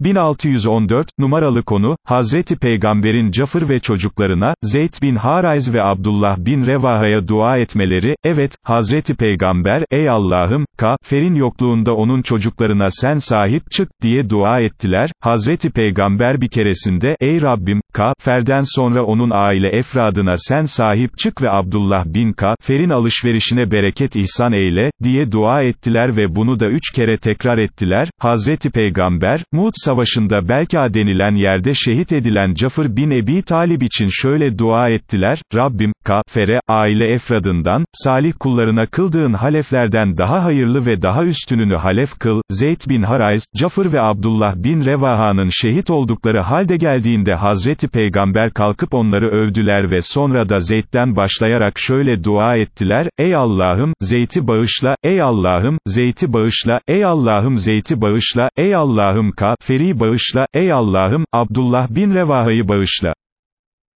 1614, numaralı konu, Hazreti Peygamberin Cafır ve çocuklarına, Zeyd bin Harayz ve Abdullah bin Revaha'ya dua etmeleri, evet, Hazreti Peygamber, ey Allah'ım, Ka-fer'in yokluğunda onun çocuklarına sen sahip çık, diye dua ettiler, Hazreti Peygamber bir keresinde, ey Rabbim, Ka-fer'den sonra onun aile efradına sen sahip çık ve Abdullah bin Ka-fer'in alışverişine bereket ihsan eyle, diye dua ettiler ve bunu da üç kere tekrar ettiler, Hazreti Peygamber, Mut Savaşı'nda Belka denilen yerde şehit edilen Cafır bin Ebi Talib için şöyle dua ettiler, Rabbim, Ka-fer'e, aile efradından, salih kullarına kıldığın haleflerden daha hayırlı ve daha üstününü halef kıl, Zeyd bin Harayz, Cafır ve Abdullah bin Revaha'nın şehit oldukları halde geldiğinde Hazreti Peygamber kalkıp onları övdüler ve sonra da Zeyd'den başlayarak şöyle dua ettiler, ey Allah'ım, Zeyd'i bağışla, ey Allah'ım, Zeyd'i bağışla, ey Allah'ım Zeyd'i bağışla, ey Allah'ım Ka-fer'i bağışla, ey Allah'ım, Abdullah bin Revaha'yı bağışla.